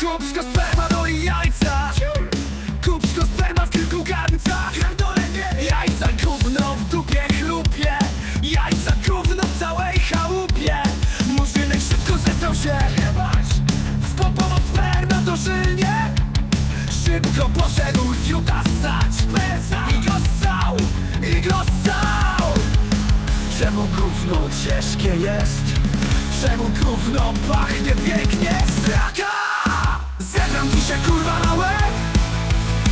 Kupsko sperma no i jajca. Kupsko sperma w kilku garncach. Jajca gówno w dupie chlupie. Jajca gówno w całej chałupie. Murzynek szybko zesrał się. W popowo sperma dożylnie Szybko poszedł fiuta I go ssał, i go ssał. Czemu gówno ciężkie jest? Czemu gówno pachnie pięknie? Straka! Zebram ci się kurwa na łeb.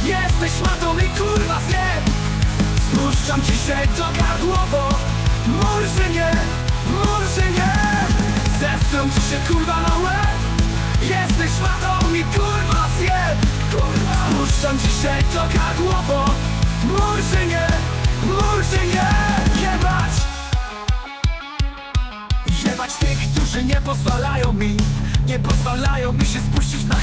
Jesteś matą i kurwa zjem Spuszczam ci się to gardłowo. Murzynie, murzynie Zestrą ci się kurwa na łeb. Jesteś matą i kurwa zjem Kurwa. Spuszczam ci się to gardłowo. Murzynie, murzynie Jebać. Jebać tych, którzy nie pozwalają mi. Nie pozwalają mi się spuścić na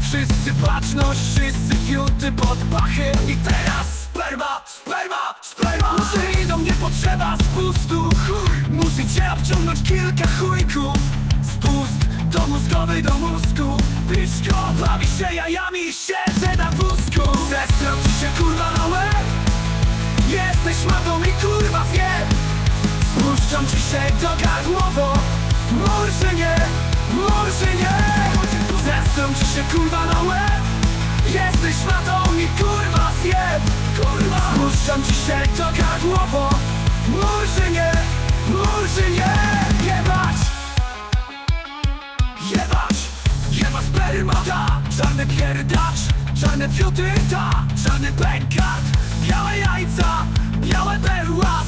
Wszyscy baczność, wszyscy fiuty pod pachy. I teraz sperma, sperma, sperma. Muszę idą, nie potrzeba spustu Musi cię obciągnąć kilka chujków. Spust do mózgowej do mózgu. Pyszko, bawi się jajami i siedzę na wózku. Zestrał ci się kurwa na łeb Jesteś matą i kurwa wiem. Spuszczam ci się do gardłowo. Murzynie, murzynie Zestrą ci się kurwa na łeb. Jesteś matą i kurwa zjeb Kurwa. Spuszczam ci się do gardłowo Murzynie, murzynie Jebać. Jebać. Jeba sperma ta Czarny pierdacz. Czarne fiuty ta. Czarny pękat. Białe jajca. Białe perła.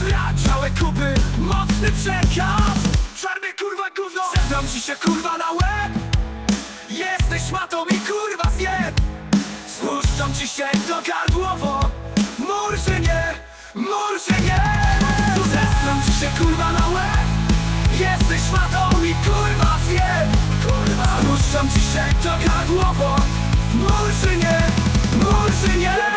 Białe kupy. Mocny przekaz. Czarny kurwa gówno. Zezdam ci się kurwa na łeb szmatą i kurwa zjeb. Spuszczą ci się do gardłowo. Murzynie, murzynie Tu zestrą ci się kurwa na łeb. Jesteś szmatą i kurwa zjeb. Kurwa Spuszczą ci się do gardłowo. Murzynie, murzynie